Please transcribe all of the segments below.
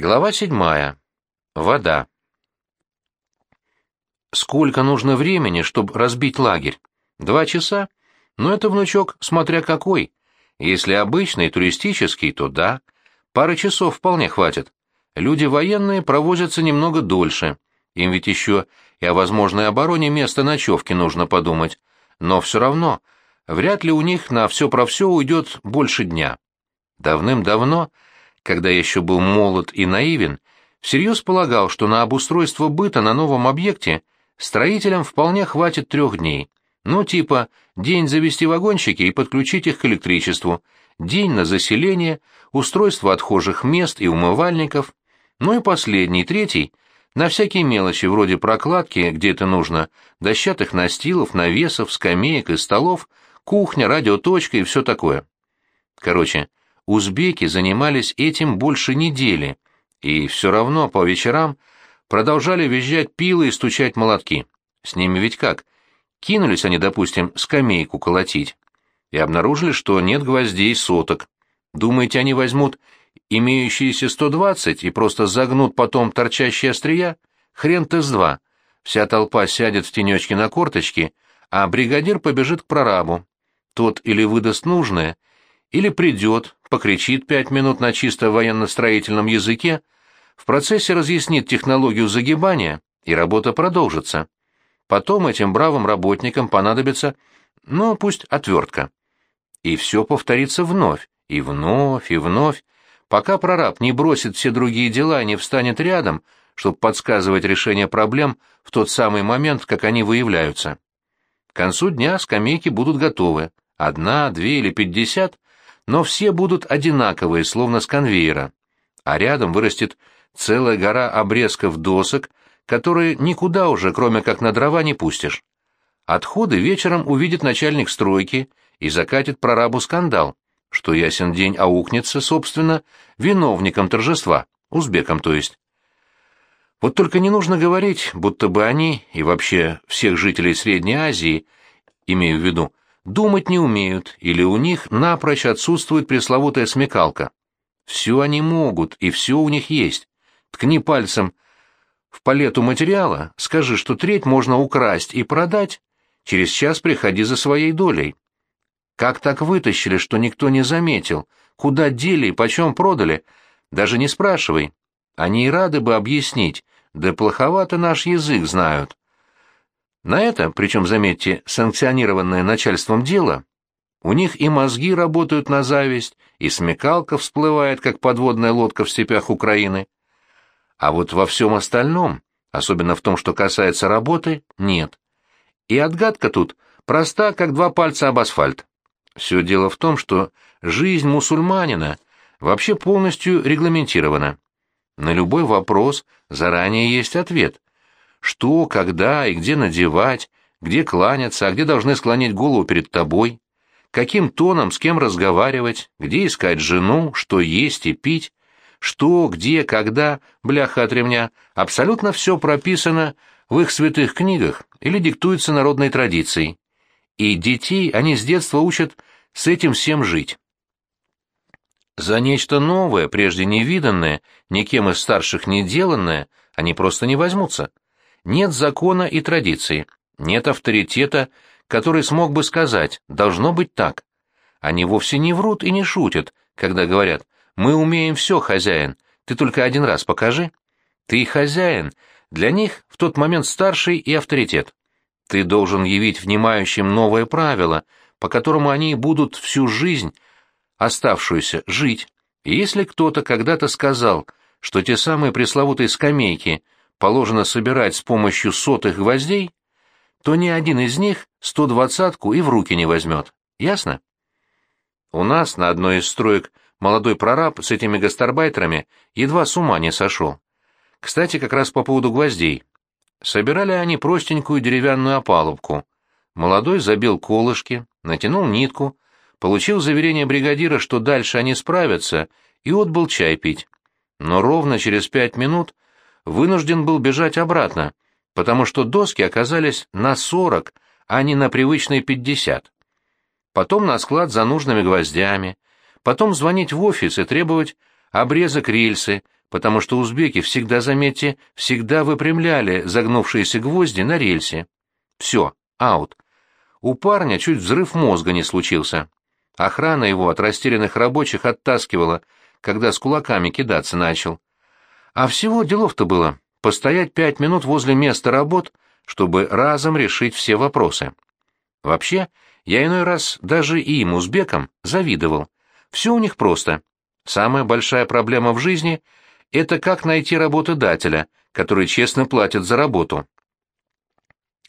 Глава седьмая. Вода. Сколько нужно времени, чтобы разбить лагерь? Два часа? Но это, внучок, смотря какой. Если обычный, туристический, то да. Пары часов вполне хватит. Люди военные провозятся немного дольше. Им ведь еще и о возможной обороне места ночевки нужно подумать. Но все равно, вряд ли у них на все про все уйдет больше дня. Давным-давно когда я еще был молод и наивен, всерьез полагал, что на обустройство быта на новом объекте строителям вполне хватит трех дней. Ну, типа, день завести вагончики и подключить их к электричеству, день на заселение, устройство отхожих мест и умывальников, ну и последний, третий, на всякие мелочи вроде прокладки, где это нужно, дощатых настилов, навесов, скамеек и столов, кухня, радиоточка и все такое. Короче, узбеки занимались этим больше недели, и все равно по вечерам продолжали визжать пилы и стучать молотки. С ними ведь как? Кинулись они, допустим, скамейку колотить, и обнаружили, что нет гвоздей соток. Думаете, они возьмут имеющиеся 120 и просто загнут потом торчащие острия? Хрен-то с два. Вся толпа сядет в тенечке на корточки, а бригадир побежит к прорабу. Тот или выдаст нужное, или придет, покричит пять минут на чисто военно-строительном языке, в процессе разъяснит технологию загибания, и работа продолжится. Потом этим бравым работникам понадобится, ну, пусть отвертка. И все повторится вновь, и вновь, и вновь, пока прораб не бросит все другие дела и не встанет рядом, чтобы подсказывать решение проблем в тот самый момент, как они выявляются. К концу дня скамейки будут готовы. Одна, две или пятьдесят, но все будут одинаковые, словно с конвейера, а рядом вырастет целая гора обрезков досок, которые никуда уже, кроме как на дрова, не пустишь. Отходы вечером увидит начальник стройки и закатит прорабу скандал, что ясен день аукнется, собственно, виновником торжества, узбеком то есть. Вот только не нужно говорить, будто бы они, и вообще всех жителей Средней Азии, имею в виду, думать не умеют, или у них напрочь отсутствует пресловутая смекалка. Все они могут, и все у них есть. Ткни пальцем в палету материала, скажи, что треть можно украсть и продать, через час приходи за своей долей. Как так вытащили, что никто не заметил? Куда дели и почем продали? Даже не спрашивай. Они и рады бы объяснить, да плоховато наш язык знают. На это, причем, заметьте, санкционированное начальством дело, у них и мозги работают на зависть, и смекалка всплывает, как подводная лодка в степях Украины. А вот во всем остальном, особенно в том, что касается работы, нет. И отгадка тут проста, как два пальца об асфальт. Все дело в том, что жизнь мусульманина вообще полностью регламентирована. На любой вопрос заранее есть ответ, что, когда и где надевать, где кланяться, а где должны склонить голову перед тобой, каким тоном с кем разговаривать, где искать жену, что есть и пить, что, где, когда, бляха от ремня, абсолютно все прописано в их святых книгах или диктуется народной традицией. И детей они с детства учат с этим всем жить. За нечто новое, прежде невиданное, никем из старших не деланное, они просто не возьмутся. Нет закона и традиции, нет авторитета, который смог бы сказать «должно быть так». Они вовсе не врут и не шутят, когда говорят «мы умеем все, хозяин, ты только один раз покажи». Ты хозяин, для них в тот момент старший и авторитет. Ты должен явить внимающим новое правило, по которому они будут всю жизнь, оставшуюся, жить. И если кто-то когда-то сказал, что те самые пресловутые скамейки – положено собирать с помощью сотых гвоздей, то ни один из них сто двадцатку и в руки не возьмет. Ясно? У нас на одной из строек молодой прораб с этими гастарбайтерами едва с ума не сошел. Кстати, как раз по поводу гвоздей. Собирали они простенькую деревянную опалубку. Молодой забил колышки, натянул нитку, получил заверение бригадира, что дальше они справятся, и отбыл чай пить. Но ровно через пять минут вынужден был бежать обратно, потому что доски оказались на 40, а не на привычные 50. Потом на склад за нужными гвоздями, потом звонить в офис и требовать обрезок рельсы, потому что узбеки всегда, заметьте, всегда выпрямляли загнувшиеся гвозди на рельсе. Все, аут. У парня чуть взрыв мозга не случился. Охрана его от растерянных рабочих оттаскивала, когда с кулаками кидаться начал. А всего делов-то было постоять пять минут возле места работ, чтобы разом решить все вопросы. Вообще, я иной раз даже им, узбекам, завидовал. Все у них просто. Самая большая проблема в жизни — это как найти работодателя, который честно платит за работу.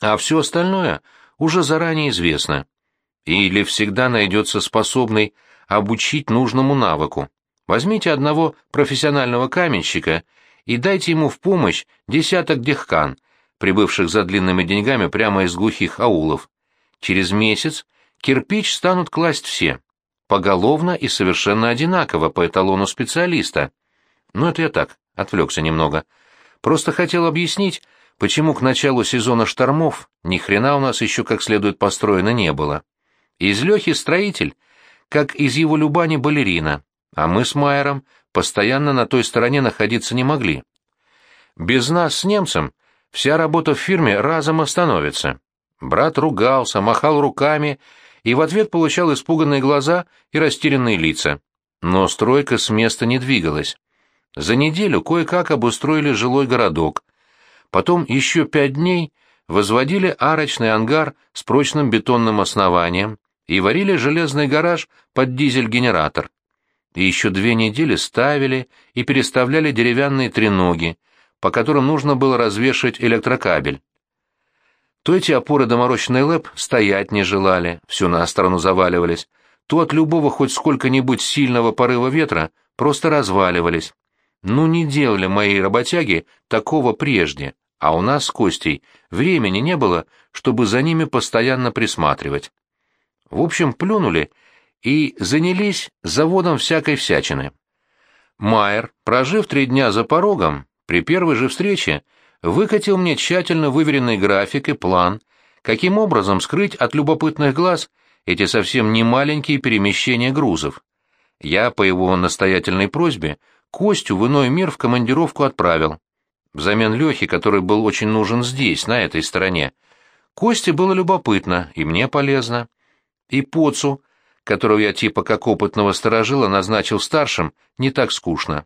А все остальное уже заранее известно. Или всегда найдется способный обучить нужному навыку. Возьмите одного профессионального каменщика и дайте ему в помощь десяток дехкан, прибывших за длинными деньгами прямо из глухих аулов. Через месяц кирпич станут класть все, поголовно и совершенно одинаково по эталону специалиста. Ну, это я так, отвлекся немного. Просто хотел объяснить, почему к началу сезона штормов ни хрена у нас еще как следует построено не было. Из Лехи строитель, как из его Любани балерина, а мы с Майером постоянно на той стороне находиться не могли. Без нас с немцем вся работа в фирме разом остановится. Брат ругался, махал руками и в ответ получал испуганные глаза и растерянные лица. Но стройка с места не двигалась. За неделю кое-как обустроили жилой городок. Потом еще пять дней возводили арочный ангар с прочным бетонным основанием и варили железный гараж под дизель-генератор. И еще две недели ставили и переставляли деревянные треноги, по которым нужно было развешать электрокабель. То эти опоры доморощенной ЛЭП стоять не желали, все на сторону заваливались, то от любого хоть сколько-нибудь сильного порыва ветра просто разваливались. Ну не делали мои работяги такого прежде, а у нас с Костей времени не было, чтобы за ними постоянно присматривать. В общем, плюнули и занялись заводом всякой всячины. Майер, прожив три дня за порогом, при первой же встрече выкатил мне тщательно выверенный график и план, каким образом скрыть от любопытных глаз эти совсем не маленькие перемещения грузов. Я, по его настоятельной просьбе, Костю в иной мир в командировку отправил. Взамен Лехи, который был очень нужен здесь, на этой стороне. Косте было любопытно, и мне полезно. И Поцу, которого я типа как опытного сторожила назначил старшим, не так скучно.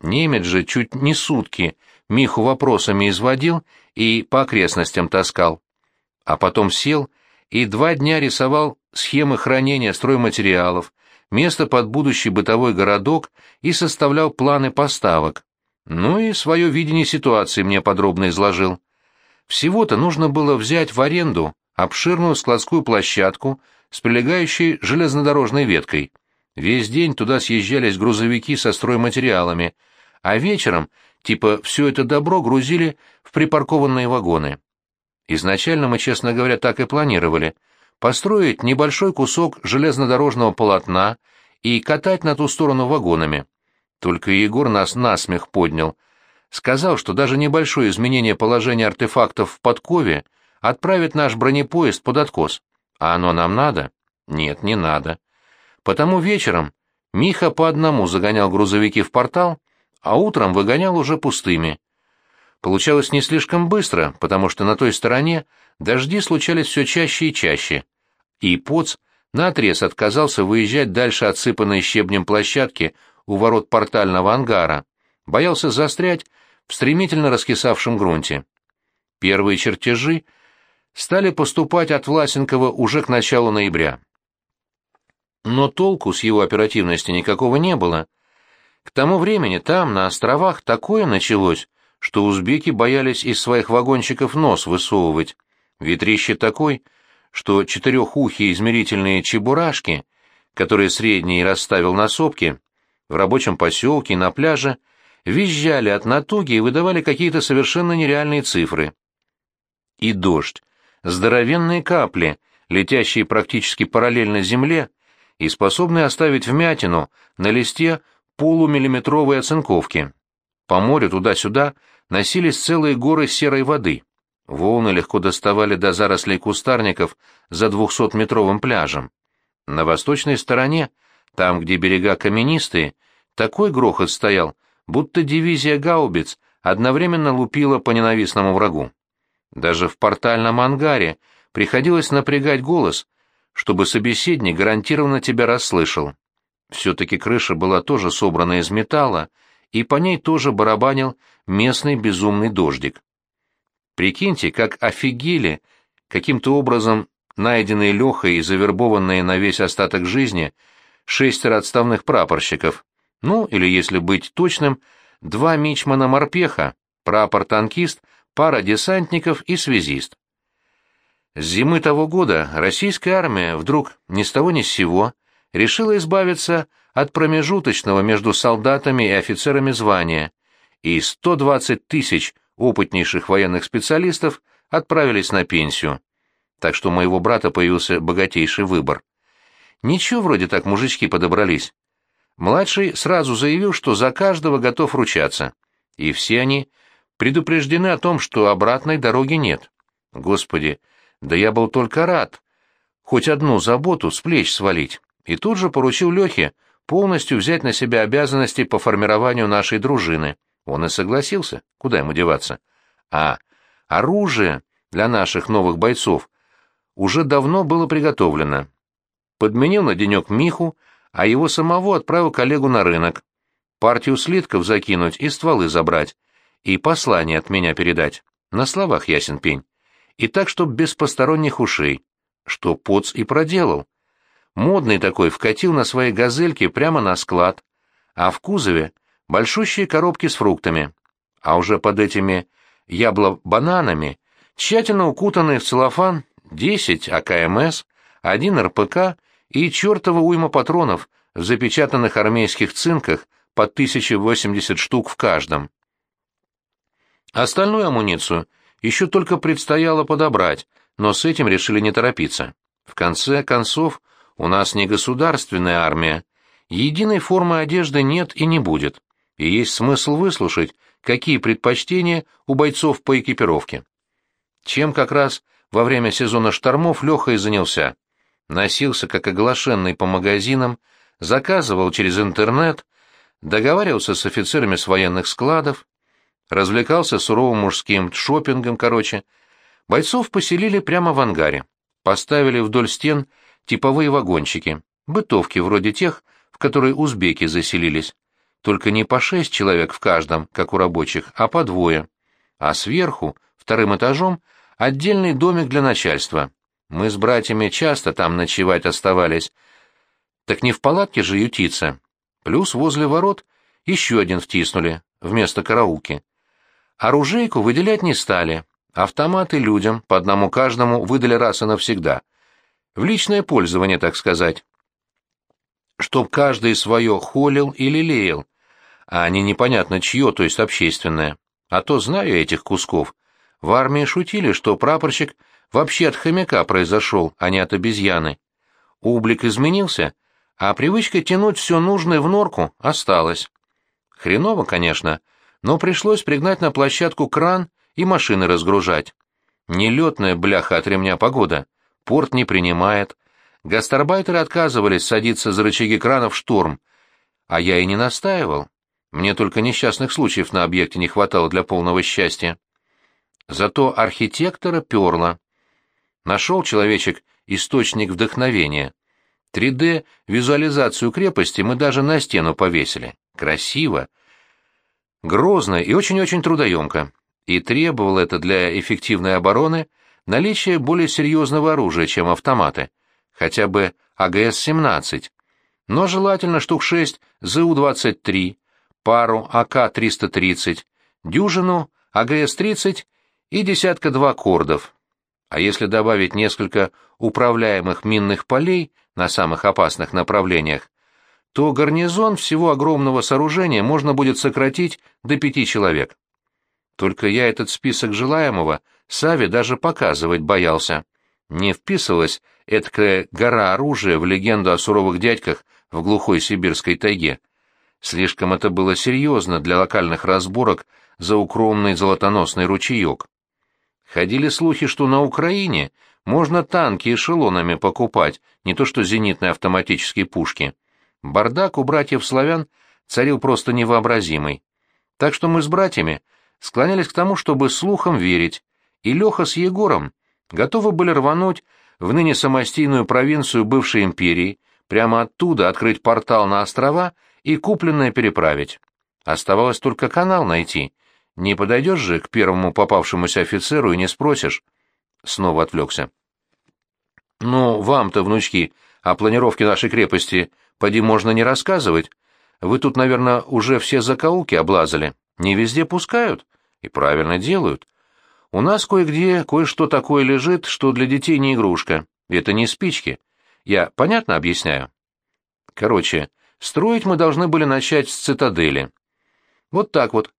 Немец же чуть не сутки Миху вопросами изводил и по окрестностям таскал. А потом сел и два дня рисовал схемы хранения стройматериалов, место под будущий бытовой городок и составлял планы поставок. Ну и свое видение ситуации мне подробно изложил. Всего-то нужно было взять в аренду обширную складскую площадку с прилегающей железнодорожной веткой. Весь день туда съезжались грузовики со стройматериалами, а вечером Типа все это добро грузили в припаркованные вагоны. Изначально мы, честно говоря, так и планировали. Построить небольшой кусок железнодорожного полотна и катать на ту сторону вагонами. Только Егор нас насмех поднял. Сказал, что даже небольшое изменение положения артефактов в подкове отправит наш бронепоезд под откос. А оно нам надо? Нет, не надо. Потому вечером Миха по одному загонял грузовики в портал, а утром выгонял уже пустыми. Получалось не слишком быстро, потому что на той стороне дожди случались все чаще и чаще, и Поц наотрез отказался выезжать дальше отсыпанной щебнем площадки у ворот портального ангара, боялся застрять в стремительно раскисавшем грунте. Первые чертежи стали поступать от Власенкова уже к началу ноября. Но толку с его оперативности никакого не было — к тому времени там, на островах, такое началось, что узбеки боялись из своих вагончиков нос высовывать. Ветрище такой, что четырехухие измерительные чебурашки, которые средние расставил на сопке, в рабочем поселке на пляже, визжали от натуги и выдавали какие-то совершенно нереальные цифры. И дождь, здоровенные капли, летящие практически параллельно земле и способные оставить вмятину на листе полумиллиметровые оцинковки. По морю туда-сюда носились целые горы серой воды. Волны легко доставали до зарослей кустарников за двухсотметровым пляжем. На восточной стороне, там, где берега каменистые, такой грохот стоял, будто дивизия гаубиц одновременно лупила по ненавистному врагу. Даже в портальном ангаре приходилось напрягать голос, чтобы собеседник гарантированно тебя расслышал. Все-таки крыша была тоже собрана из металла, и по ней тоже барабанил местный безумный дождик. Прикиньте, как офигели, каким-то образом найденные Лехой и завербованные на весь остаток жизни шестеро отставных прапорщиков, ну, или, если быть точным, два мичмана-морпеха, прапор-танкист, пара десантников и связист. С зимы того года российская армия вдруг ни с того ни с сего решила избавиться от промежуточного между солдатами и офицерами звания, и 120 тысяч опытнейших военных специалистов отправились на пенсию. Так что у моего брата появился богатейший выбор. Ничего вроде так мужички подобрались. Младший сразу заявил, что за каждого готов ручаться. И все они предупреждены о том, что обратной дороги нет. Господи, да я был только рад. Хоть одну заботу с плеч свалить. И тут же поручил Лехе полностью взять на себя обязанности по формированию нашей дружины. Он и согласился. Куда ему деваться? А оружие для наших новых бойцов уже давно было приготовлено. Подменил на денек Миху, а его самого отправил коллегу на рынок. Партию слитков закинуть и стволы забрать. И послание от меня передать. На словах ясен пень. И так, чтоб без посторонних ушей. Что Поц и проделал. Модный такой вкатил на своей газельке прямо на склад, а в кузове большущие коробки с фруктами. А уже под этими ябло-бананами, тщательно укутанные в целлофан, 10 АКМС, один РПК и чертова уйма патронов в запечатанных армейских цинках по 1080 штук в каждом. Остальную амуницию еще только предстояло подобрать, но с этим решили не торопиться. В конце концов, у нас не государственная армия. Единой формы одежды нет и не будет. И есть смысл выслушать, какие предпочтения у бойцов по экипировке. Чем как раз во время сезона штормов Леха и занялся. Носился как оглашенный по магазинам, заказывал через интернет, договаривался с офицерами с военных складов, развлекался суровым мужским шопингом, короче. Бойцов поселили прямо в ангаре, поставили вдоль стен типовые вагончики, бытовки вроде тех, в которые узбеки заселились. Только не по шесть человек в каждом, как у рабочих, а по двое. А сверху, вторым этажом, отдельный домик для начальства. Мы с братьями часто там ночевать оставались. Так не в палатке же ютиться. Плюс возле ворот еще один втиснули, вместо караулки. Оружейку выделять не стали. Автоматы людям, по одному каждому, выдали раз и навсегда. В личное пользование, так сказать. Чтоб каждый свое холил или лелеял, а не непонятно чье, то есть общественное. А то знаю этих кусков. В армии шутили, что прапорщик вообще от хомяка произошел, а не от обезьяны. Ублик изменился, а привычка тянуть все нужное в норку осталась. Хреново, конечно, но пришлось пригнать на площадку кран и машины разгружать. Нелетная бляха от ремня погода. Порт не принимает. Гастарбайтеры отказывались садиться за рычаги крана в шторм. А я и не настаивал. Мне только несчастных случаев на объекте не хватало для полного счастья. Зато архитектора перло. Нашел человечек источник вдохновения. 3D-визуализацию крепости мы даже на стену повесили. Красиво. Грозно и очень-очень трудоемко. И требовало это для эффективной обороны наличие более серьезного оружия, чем автоматы, хотя бы АГС-17, но желательно штук 6 ЗУ-23, пару АК-330, дюжину АГС-30 и десятка-два кордов. А если добавить несколько управляемых минных полей на самых опасных направлениях, то гарнизон всего огромного сооружения можно будет сократить до пяти человек. Только я этот список желаемого Саве даже показывать боялся. Не вписывалась эткая гора оружия в легенду о суровых дядьках в глухой сибирской тайге. Слишком это было серьезно для локальных разборок за укромный золотоносный ручеек. Ходили слухи, что на Украине можно танки эшелонами покупать, не то что зенитные автоматические пушки. Бардак у братьев славян царил просто невообразимый. Так что мы с братьями склонялись к тому, чтобы слухам верить, и Леха с Егором готовы были рвануть в ныне самостийную провинцию бывшей империи, прямо оттуда открыть портал на острова и купленное переправить. Оставалось только канал найти. Не подойдешь же к первому попавшемуся офицеру и не спросишь. Снова отвлекся. «Ну, вам-то, внучки, о планировке нашей крепости, поди, можно не рассказывать. Вы тут, наверное, уже все закоулки облазали. Не везде пускают. И правильно делают. У нас кое-где кое-что такое лежит, что для детей не игрушка. Это не спички. Я понятно объясняю? Короче, строить мы должны были начать с цитадели. Вот так вот.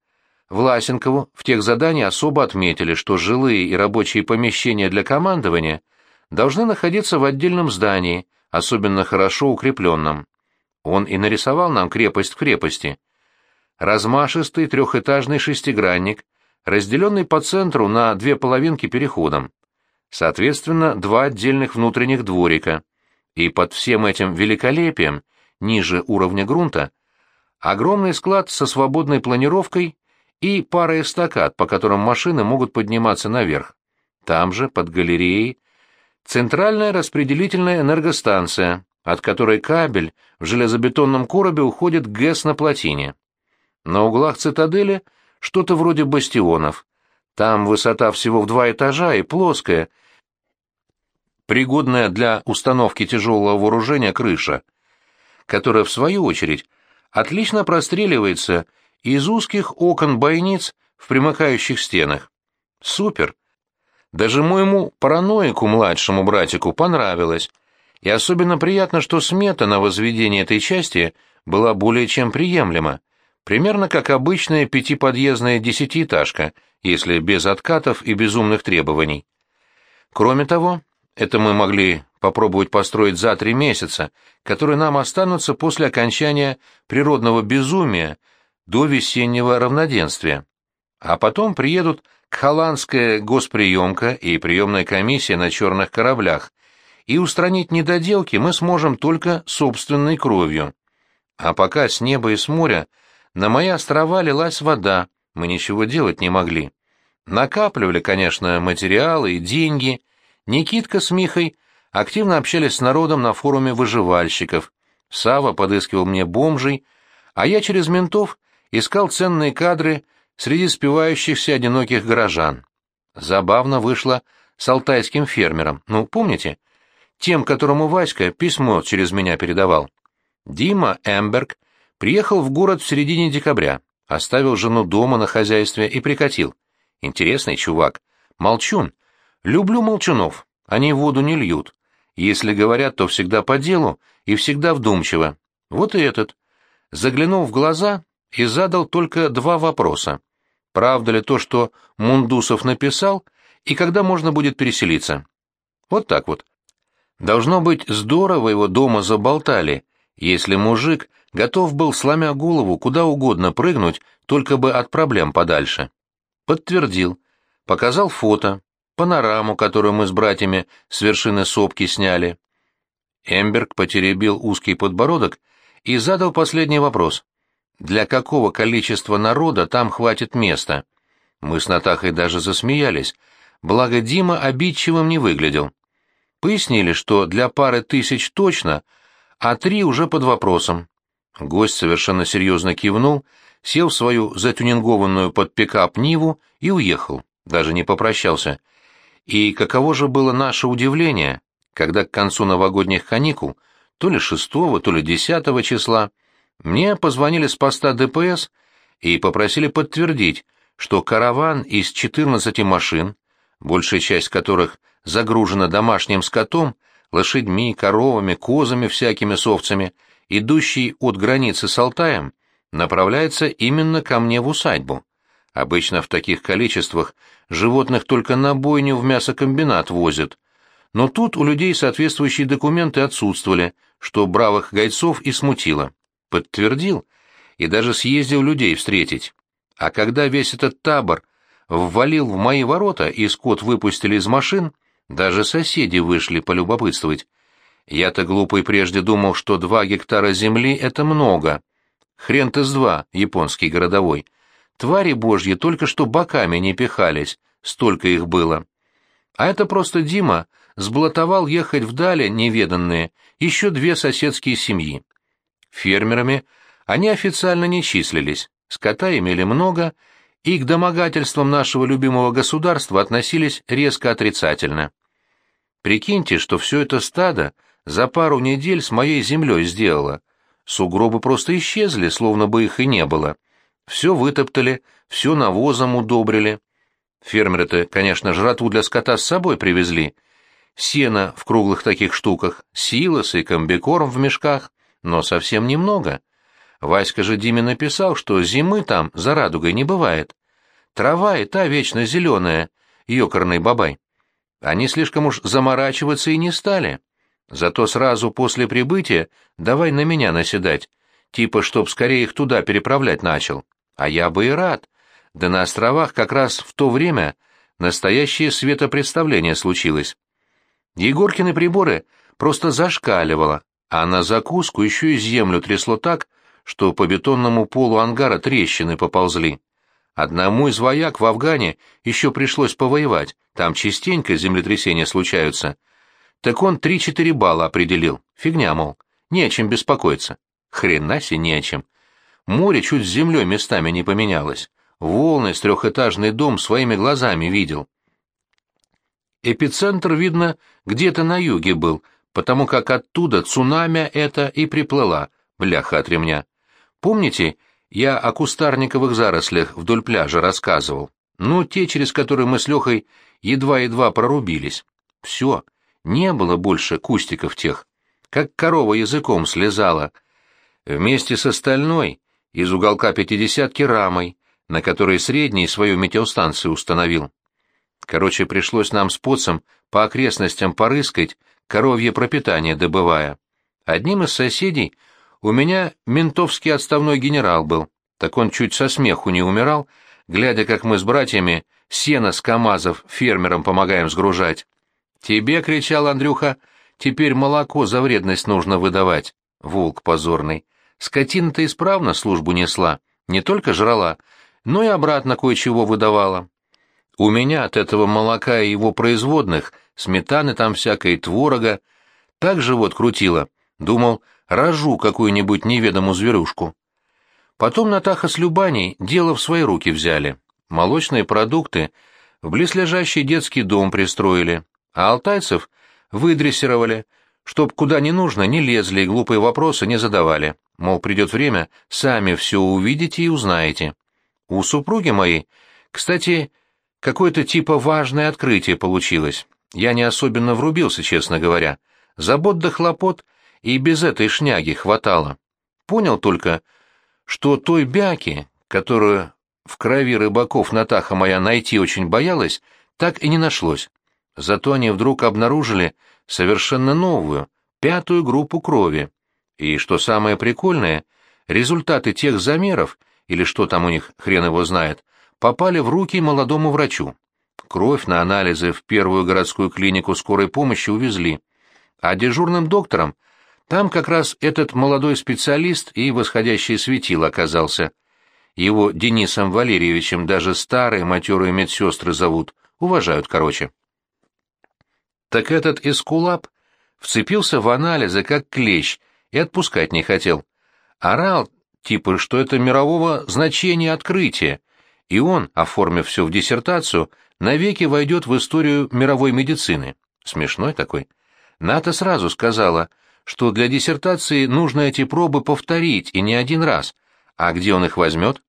Власенкову в тех заданиях особо отметили, что жилые и рабочие помещения для командования должны находиться в отдельном здании, особенно хорошо укрепленном. Он и нарисовал нам крепость в крепости. Размашистый трехэтажный шестигранник, разделенный по центру на две половинки переходом. Соответственно, два отдельных внутренних дворика. И под всем этим великолепием, ниже уровня грунта, огромный склад со свободной планировкой и пара эстакад, по которым машины могут подниматься наверх. Там же, под галереей, центральная распределительная энергостанция, от которой кабель в железобетонном коробе уходит ГЭС на плотине. На углах цитадели что-то вроде бастионов. Там высота всего в два этажа и плоская, пригодная для установки тяжелого вооружения крыша, которая, в свою очередь, отлично простреливается из узких окон бойниц в примыкающих стенах. Супер! Даже моему параноику младшему братику понравилось, и особенно приятно, что смета на возведение этой части была более чем приемлема, примерно как обычная пятиподъездная десятиэтажка, если без откатов и безумных требований. Кроме того, это мы могли попробовать построить за три месяца, которые нам останутся после окончания природного безумия до весеннего равноденствия. А потом приедут холландская госприемка и приемная комиссия на черных кораблях, и устранить недоделки мы сможем только собственной кровью. А пока с неба и с моря на мои острова лилась вода, мы ничего делать не могли. Накапливали, конечно, материалы и деньги. Никитка с Михой активно общались с народом на форуме выживальщиков. Сава подыскивал мне бомжей, а я через ментов искал ценные кадры среди спивающихся одиноких горожан. Забавно вышло с алтайским фермером. Ну, помните? Тем, которому Васька письмо через меня передавал. Дима Эмберг приехал в город в середине декабря, оставил жену дома на хозяйстве и прикатил. Интересный чувак. Молчун. Люблю молчунов. Они воду не льют. Если говорят, то всегда по делу и всегда вдумчиво. Вот и этот. Заглянул в глаза и задал только два вопроса. Правда ли то, что Мундусов написал, и когда можно будет переселиться? Вот так вот. Должно быть, здорово его дома заболтали, если мужик готов был, сломя голову, куда угодно прыгнуть, только бы от проблем подальше. Подтвердил. Показал фото, панораму, которую мы с братьями с вершины сопки сняли. Эмберг потеребил узкий подбородок и задал последний вопрос. Для какого количества народа там хватит места? Мы с Натахой даже засмеялись, благо Дима обидчивым не выглядел. Пояснили, что для пары тысяч точно, а три уже под вопросом. Гость совершенно серьезно кивнул, сел в свою затюнингованную под пикап Ниву и уехал, даже не попрощался. И каково же было наше удивление, когда к концу новогодних каникул, то ли шестого, то ли десятого числа, мне позвонили с поста ДПС и попросили подтвердить, что караван из 14 машин, большая часть которых загружена домашним скотом, лошадьми, коровами, козами всякими совцами, идущий от границы с Алтаем, направляется именно ко мне в усадьбу. Обычно в таких количествах животных только на бойню в мясокомбинат возят. Но тут у людей соответствующие документы отсутствовали, что бравых гайцов и смутило. Подтвердил и даже съездил людей встретить. А когда весь этот табор ввалил в мои ворота и скот выпустили из машин, даже соседи вышли полюбопытствовать. Я-то глупый прежде думал, что два гектара земли — это много. Хрен-то с два, японский городовой. твари божьи только что боками не пихались, столько их было. А это просто Дима сблатовал ехать вдали неведанные еще две соседские семьи. Фермерами они официально не числились, скота имели много, и к домогательствам нашего любимого государства относились резко отрицательно. Прикиньте, что все это стадо за пару недель с моей землей сделало. Сугробы просто исчезли, словно бы их и не было. Все вытоптали, все навозом удобрили. Фермеры-то, конечно, жратву для скота с собой привезли. Сено в круглых таких штуках, силос и комбикорм в мешках, но совсем немного. Васька же Диме написал, что зимы там за радугой не бывает. Трава и та вечно зеленая, ёкарный бабай. Они слишком уж заморачиваться и не стали. Зато сразу после прибытия давай на меня наседать, типа чтоб скорее их туда переправлять начал. А я бы и рад. Да на островах как раз в то время настоящее светопредставление случилось. Егоркины приборы просто зашкаливало, а на закуску еще и землю трясло так, что по бетонному полу ангара трещины поползли. Одному из вояк в Афгане еще пришлось повоевать, там частенько землетрясения случаются. Так он три-четыре балла определил. Фигня, мол, не о чем беспокоиться. Хрена себе не о чем. Море чуть с землей местами не поменялось. Волны с трехэтажный дом своими глазами видел. Эпицентр, видно, где-то на юге был, потому как оттуда цунами это и приплыла, бляха от ремня. Помните, я о кустарниковых зарослях вдоль пляжа рассказывал? Ну, те, через которые мы с Лехой едва-едва прорубились. Все, не было больше кустиков тех. Как корова языком слезала. Вместе с остальной, из уголка пятидесятки рамой, на которой средний свою метеостанцию установил. Короче, пришлось нам с поцем по окрестностям порыскать, коровье пропитание добывая. Одним из соседей у меня ментовский отставной генерал был, так он чуть со смеху не умирал, глядя, как мы с братьями сено с КАМАЗов фермерам помогаем сгружать. «Тебе, — кричал Андрюха, — теперь молоко за вредность нужно выдавать». Волк позорный. Скотина-то исправно службу несла, не только жрала, но и обратно кое-чего выдавала. У меня от этого молока и его производных, сметаны там всякой, творога, так живот крутило. Думал, рожу какую-нибудь неведомую зверюшку. Потом Натаха с Любаней дело в свои руки взяли. Молочные продукты в близлежащий детский дом пристроили, а алтайцев выдрессировали, чтоб куда не нужно не лезли и глупые вопросы не задавали. Мол, придет время, сами все увидите и узнаете. У супруги моей, кстати, какое-то типа важное открытие получилось. Я не особенно врубился, честно говоря. Забот да хлопот и без этой шняги хватало. Понял только, что той бяки, которую в крови рыбаков Натаха моя найти очень боялась, так и не нашлось. Зато они вдруг обнаружили совершенно новую, пятую группу крови. И, что самое прикольное, результаты тех замеров, или что там у них, хрен его знает, попали в руки молодому врачу. Кровь на анализы в первую городскую клинику скорой помощи увезли, а дежурным доктором там как раз этот молодой специалист и восходящее светило оказался. Его Денисом Валерьевичем даже старые матерые медсестры зовут, уважают короче. Так этот эскулап вцепился в анализы как клещ и отпускать не хотел. Орал, типа, что это мирового значения открытие, и он, оформив все в диссертацию, навеки войдет в историю мировой медицины. Смешной такой. Ната сразу сказала — что для диссертации нужно эти пробы повторить, и не один раз. А где он их возьмет?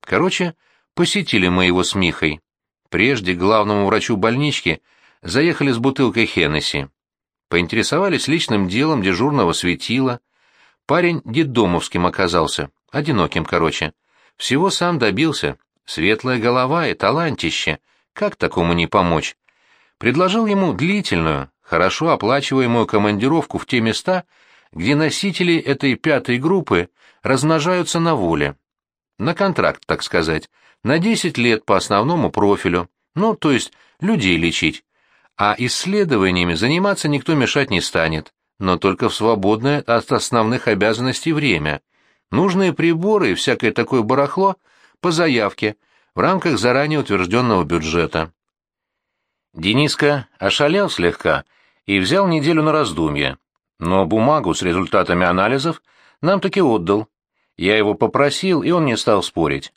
Короче, посетили мы его с Михой. Прежде к главному врачу больнички заехали с бутылкой Хеннесси. Поинтересовались личным делом дежурного светила. Парень детдомовским оказался, одиноким, короче. Всего сам добился. Светлая голова и талантище. Как такому не помочь? Предложил ему длительную, хорошо оплачиваемую командировку в те места, где носители этой пятой группы размножаются на воле. На контракт, так сказать, на 10 лет по основному профилю, ну, то есть людей лечить. А исследованиями заниматься никто мешать не станет, но только в свободное от основных обязанностей время. Нужные приборы и всякое такое барахло по заявке, в рамках заранее утвержденного бюджета. Дениска ошалел слегка и взял неделю на раздумье, но бумагу с результатами анализов нам таки отдал. Я его попросил, и он не стал спорить.